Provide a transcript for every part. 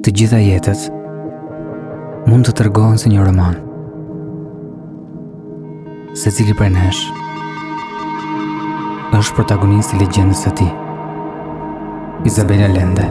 Të gjitha jetët mund të tregohen si një roman. Secili prej nesh është protagonist i legjendës së tij. Isabel Allende.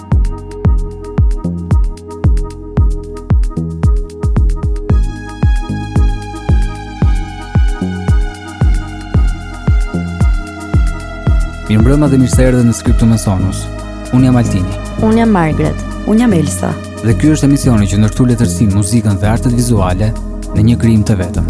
Mirëmbrëma dhe mirë se erdhët në Scriptum Sonus. Unë jam Altini. Unë jam Margret. Unë jam Elsa. Dhe ky është emisioni që ndërthur letërsinë, muzikën dhe artet vizuale në një krijim të vetëm.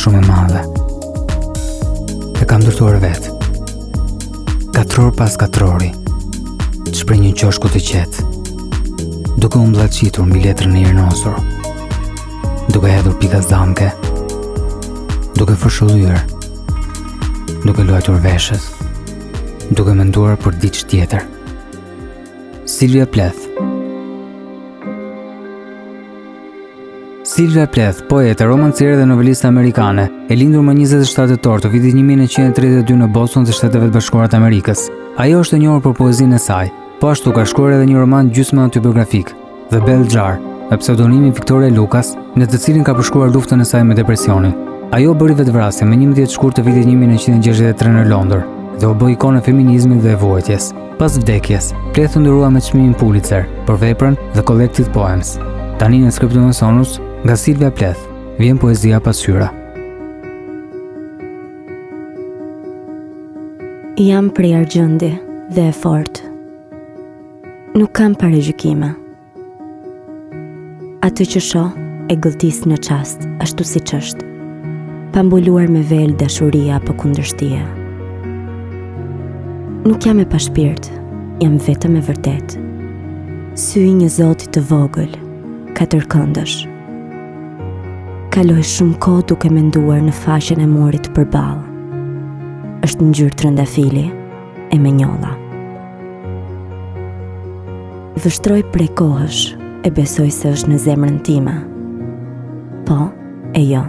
Shumë e madhe. E kam ndërtuar vetë. Katror pas katrori, që prej një qoshku të qetë, duke u mbllaçitur mbi letrën e arnosur, duke hedhur pika zamkë, duke fërshëllyër, duke luajtur veshët, duke menduar për diç tjetër. Sylvia Plath, Sylvia Plath, poete, romanciere dhe noveliste amerikane, e lindur më 27 tetor të vitit 1932 në Boston të Shteteve të Bashkuara të Amerikës. Ajo është e njohur për poezinë e saj. Po ashtu ka shkruar edhe një roman gjysmë autobiografik, The Bell Jar, me pseudonimin Victoria Lucas, në të cilin ka përshkruar luftën e saj me depresionin. Ajo bëri vetëvrasje më 11 shkurt të vitit 1963 në Londër dhe u bë ikonë e feminizmit dhe e vuajtjes. Pas vdekjes, Plath u nderua me çmimin Pulitzer për veprën The Collected Poems. Tani në Scriptum Sonus nga Sylvia Plath vjen poezia Pasqyra. Jam prej argjendi dhe e fortë. Nuk kam paragjykime. Atë që shoh, e gëlltis në çast, ashtu siç është, pa mbuluar me vel dashurie apo kundërshtie. Nuk jam e pashpirt, jam vetëm e vërtetë. Syri i një zoti të vogël, katërkëndësh. Kaloj shumë kohë duke menduar në faqen e murit përballë. Është ngjyrë trëndafili, e me njolla. Vështroj prej kohësh e besoj se është në zemrën time. Po e jo.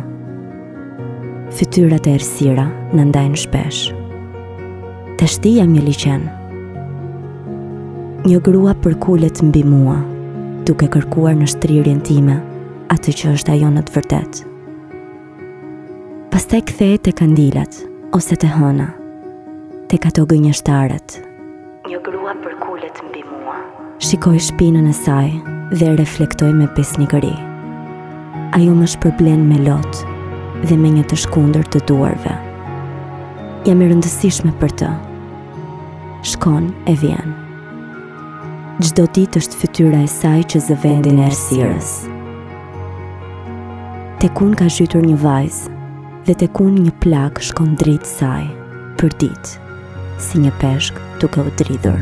Fytyrat e errësira na ndajnë shpesh. Tashti jam një liqen. Një grua përkulet mbi mua, duke kërkuar në shtrirjen time atë që është ajo në të vërtetë. Pastaj kthehet te kandilat ose te hëna, tek ato gënjeshtarët. Një grua përkulet mbi mua. Shikoj shpinën e saj dhe reflektoj me pesnikëri. Ajo më shpërblen me lot dhe me një të shkundër të duarve. Jam e rëndësishme për të. Shkon e vjen. Çdo ditë është fytyra e saj që zë vendin e errësirës. Tek unë ka zhytur një vajzë dhe tek unë një plakë shkon drejt saj përditë si një peshk duke u dridhur.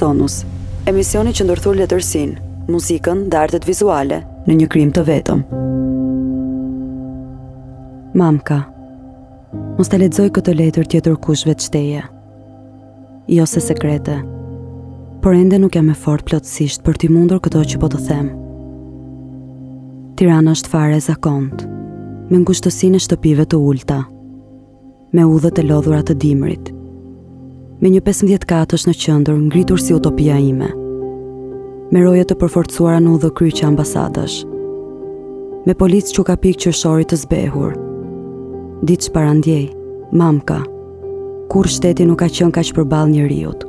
Sonus, emisioni që ndërthur letërsinë, muzikën dhe artet vizuale në një krijim të vetëm. Mamka Mos ta lexojë këtë letër tjetërkush veç teje. Jo se ka sekrete. Por ende nuk jam e fortë plotësisht për t'i mundur këto që po të them. Tirana është fare e zakontë, me ngushtësinë e shtëpive të ulta, me udhët e lodhura të dimrit, me një 15 katësh në qendër ngritur si utopia ime, me roje të përforcuara në udhëkryq ambasadash, me policë çukapikë qershori të zbehur, diç parandjej, mamka, kurrë shteti nuk ka qenë kaq përballë njeriut,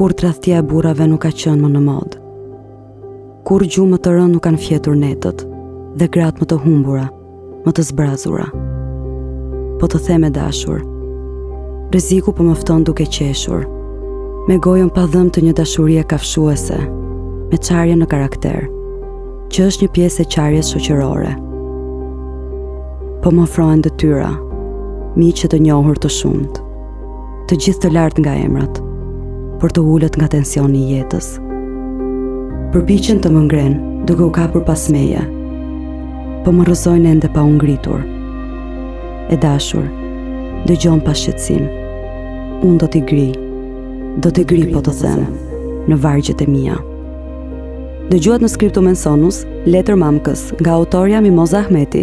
kurrë tradhtia e burrave nuk ka qenë më në modë. Kurrë gjumë më të rëndë nuk kanë fjetur netët dhe gratë më të humbura, më të zbrazura. Po të them e dashur, rreziku po më fton duke qeshur, me gojën pa dhëmbë të një dashurie kafshuese, me çarje në karakter, që është një pjesë e çarjes shoqërore. Po më ofrohen detyra, miq të njohur të shumtë. Të gjithë të lartë nga emrat, por të ulët nga tensioni i jetës. Përpiqen të më ngrenë, duke u kapur pas meje, po më rëzojnë ende pa u ngritur. E dashur, dëgjon, pa shqetësim, unë do t'i grij, do t'i grij po të them, në vargjet e mia. Dëgjuat në Skriptum en Sonus, letër mamkës, nga autorja Mimoza Ahmeti.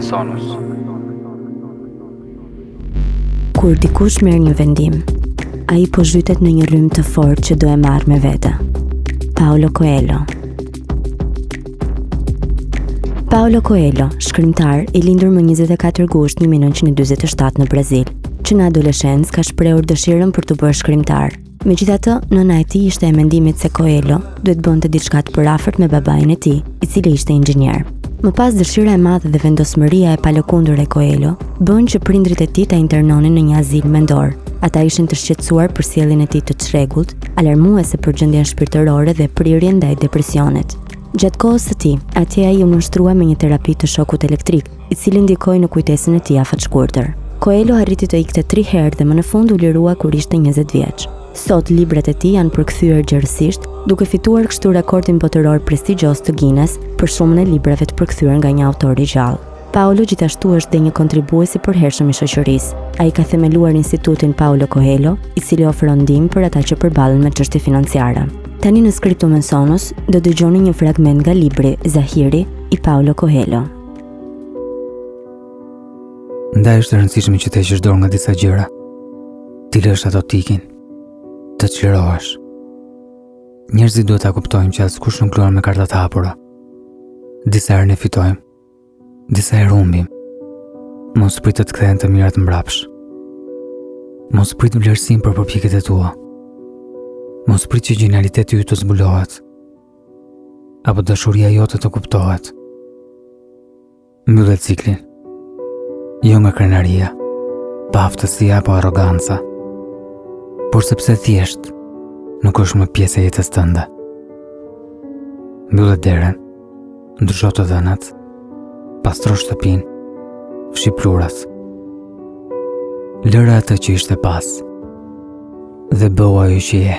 Sonus. Kur dikush merr një vendim, ai po zhytet në një rrymë të fortë që do e marrë me vete. Paolo Coelho. Paolo Coelho, shkrimtar i lindur më 24 gusht 1947 në Brazil, që në adoleshencë ka shprehur dëshirën për t'u bërë shkrimtar. Megjithatë, nëna e tij ishte e mendimit se Coelho duhet të bënte diçka të përafërt me babain e tij, i cili ishte inxhinier. Më pas dëshira e madhe dhe vendosmëria e palëkundur e Coelho bënë që prindrit e tij ta internonin në një azil mendor. Ata ishin të shqetësuar për sjelljen e tij të çrregullt, alarmuese për gjendjen shpirtërore dhe prirjen ndaj depresionit. Gjatë kohës së tij, atje ai iu nënshtrua me një terapi të shokut elektrik, i cili ndikoi në kujtesën e tij afatshkurtër. Coelho arriti të ikte tri herë dhe më në fund u lirua kur ishte njëzet vjeç. Sot, librat e tij janë përkthyer gjerësisht, duke fituar kështu rekordin botëror prestigjioz të Guinness për shumën e librave të përkthyer nga një autor i gjallë. Paolo gjithashtu është dhe një kontribues i përhershëm i shoqërisë. Ai ka themeluar Institutin Paolo Coelho, i cili ofron ndihmë për ata që përballen me çështje financiare. Tani në Scriptum Sonus do dëgjoni një fragment nga libri Zahiri i Paolo Coelho. Ndaj është e rëndësishme që të heqësh dorë nga disa gjëra. T'i lësh ato të ikin. Të çlirohesh. Njerëzit duhet ta kuptojnë që askush nuk luan me karta të hapura. Disa herë ne fitojmë. Disa herë humbim. Mos prit të të kthehen të mirat mbrapsh. Mos prit vlerësim për përpjekjet e tua. Mos prit që gjenialiteti yt të zbulohet. apo dashuria jote të kuptohet. Mbylle ciklin. Jo nga krenaria, paaftësia apo arroganca, por sepse thjesht nuk është më pjesë e jetës tënde. Mbylle derën, ndrysho të dhënat, pastro shtëpinë, fshi pluhurat. Lëre atë që ishte pas dhe bëhu ajo që je.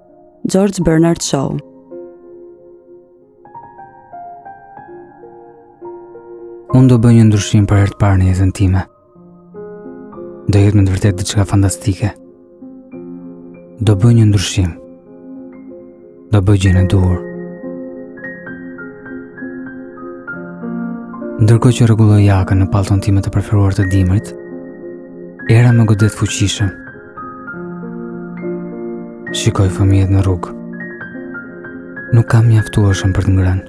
George Bernard Shaw Unë do bëj një ndryshim për herë të parë në jetën time. Do jetë me të vërtetë diçka fantastike. Do bëj një ndryshim. Do bëj gjënë e duhur. Ndërkohë që rregulloj jakën në pallton time të preferuar të dimrit, era më godet fuqishëm. Shikoj fëmijët në rrugë. Nuk kam mjaftueshëm për të ngrënë.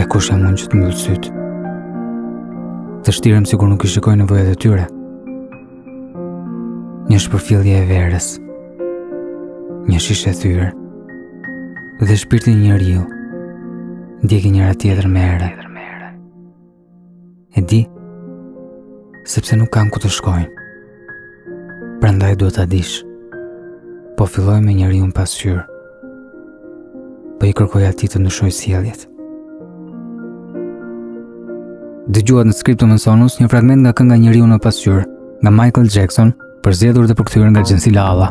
E kush jam unë që të mbyll sytë? Të shtirem sikur nuk i shikoj nevojat e tyre. Një shpërfillje e verës. Një shishe e thyer. Dhe shpirtin një njeriu. Ndjekin njëra-tjetrën me erë. E di, sepse nuk kanë ku të shkojnë. Prandaj duhet ta dish. Po filloj me njeriun në pasqyrë. Po i kërkoj atij të ndryshojë sjelljet. Dëgjuat në Scriptum Sonus një fragment nga kënga Njeriu në pasqyrë, nga Michael Jackson, përzgjedhur dhe përkthyer nga Gjensila Lalla.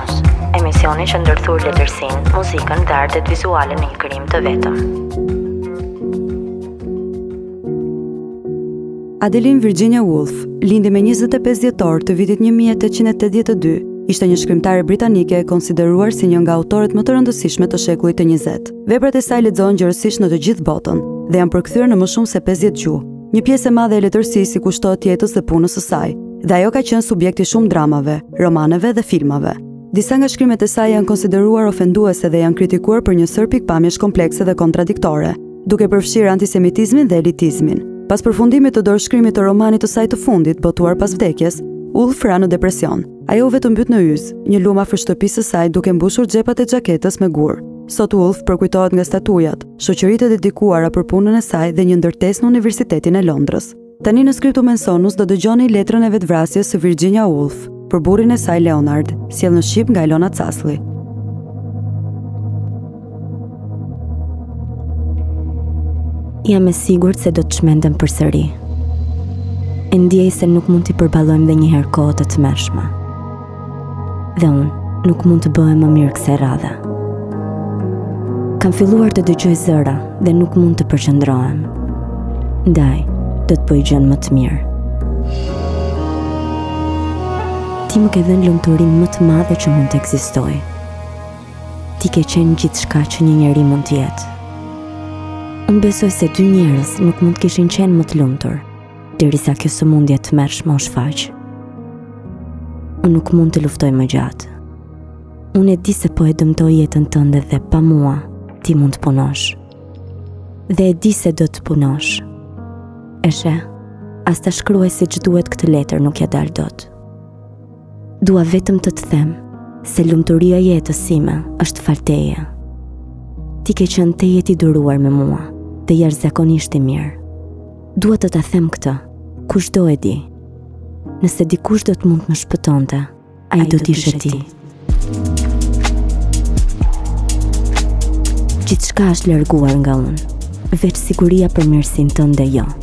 Emisioni që ndërthur letërsinë, muzikën dhe artet vizuale në një krijim të vetëm. Adeline Virginia Woolf, lindi më 25 dhjetor të vitit 1882, ishte një shkrimtare britanike e konsideruar si një nga autoret më të rëndësishme të shekullit të 20. Veprat e saj lexohen gjerësisht në të gjithë botën dhe janë përkthyer në më shumë se 50 gjuhë. Një pjesë e madhe e letërsisë i kushtohet jetës dhe punës së saj, dhe ajo ka qenë subjekt i shumë dramave, romaneve dhe filmave. Disa nga shkrimet e saj janë konsideruar ofenduese dhe janë kritikuar për një sërë pikëpamjesh komplekse dhe kontradiktore, duke përfshirë antisemitizmin dhe elitizmin. Pas përfundimit të dorëshkrimit të romanit të saj të fundit, botuar pas vdekjes, Woolf ra në depresion. Ajo u vetëmbyt në Ouse, një lumë afër shtëpisë së saj duke mbushur xhepat e xhaketës me gurë. Sot Woolf përkujtohet nga statujat, shoqëritë e dedikuara për punën e saj dhe një ndërtesë në Universitetin e Londrës. Tani në Scriptum Sonus do dëgjoni letrën e vetëvrasjes së Virginia Woolf për burrin e saj Leonard, sjellë në shqip nga Elona Caslli. Jam e sigurt se do të çmendem përsëri. E ndjej se nuk mund t'i përballojmë dhe njëherë kohët e tmerrshme. Dhe unë nuk mund të bëhem më mirë kësaj radhe. Kam filluar të dëgjoj zëra dhe nuk mund të përqëndrohem. Ndaj, do të bëj gjënë më të mirë. Ti më ke dhënë lumturinë më të madhe që mund të ekzistojë. Ti ke qenë gjithçka që një njeri mund të jetë. Unë besoj se dy njerëz nuk mund të kishin qenë më të lumtur, derisa kjo sëmundje e tmerrshme u shfaq. Unë nuk mund të luftoj më gjatë. Unë e di se po e dëmtoj jetën tënde dhe pa mua ti mund të punosh. Dhe e di se do të punosh. E sheh, as ta shkruaj siç duhet këtë letër nuk ia dal dot. Dua vetëm të të them se lumturia e jetës sime është falë teje. Ti ke qenë tejet i duruar me mua dhe jashtëzakonisht i mirë. Dua të ta them këtë, kushdo e di. Nëse dikush do të mund të më shpëtonte, ai do të ishe ti. Gjithçka është larguar nga unë, veç siguria për mirësinë tënde jo.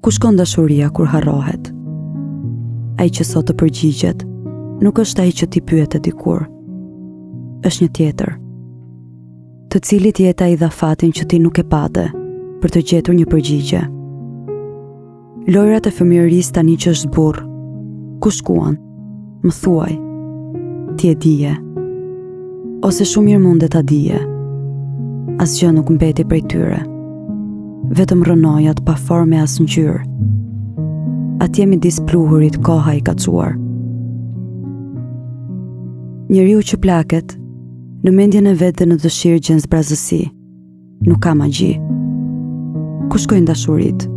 Ku shkon dashuria kur harrohet? Ai që sot të përgjigjet, nuk është ai që ti pyete dikur. Është një tjetër. Të cilit jeta i dha fatin që ti nuk e pate për të gjetur një përgjigje. Lojërat e fëmijërisë tani që është burrë. Ku shkuan? Më thuaj, ti e dije, ose shumë mirë munde ta dije, asgjë nuk mbeti prej tyre, vetëm rrënojat pa formë as ngjyrë, atje midis pluhurit koha i ka çuar. Njeriu që plaket, në mendjen e vet dhe në dëshirë gjen zbrazësi, nuk ka magji. Ku shkojnë dashuritë?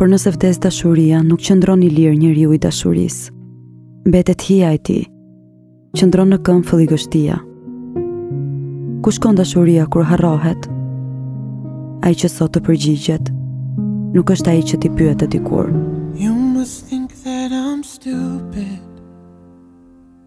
Por nëse vdes dashuria, nuk qëndron i lirë njeriu i dashurisë. Mbetet hija e tij. Qëndron në këmbë fëlligështia. Ku shkon dashuria kur harrohet? Ai që sot të përgjigjet, nuk është ai që ti pyete dikur. You must think that I'm stupid.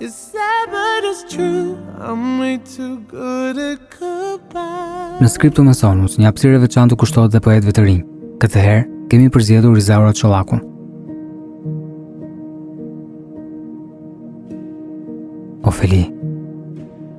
It's sad but it's true I'm way too good at goodbye Në Scriptum et Sonus, një hapësirë e veçantë u kushtohet dhe poetëve të rinj. Këtë herë, kemi përzgjedhur Rizaura Çollakun. Ofeli. Ofeli.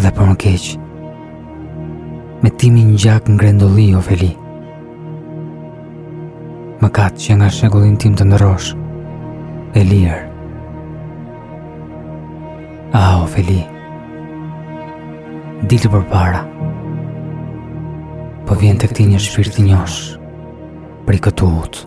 Dhe po më keq, me timin një gjak në grendoli, Ofeli. Mëkat që nga shëgullin tim të ndërosh, e lirë. A, Ofeli, dil përpara, po vjen tek ti një shpirt i njosh, prej këtu utë.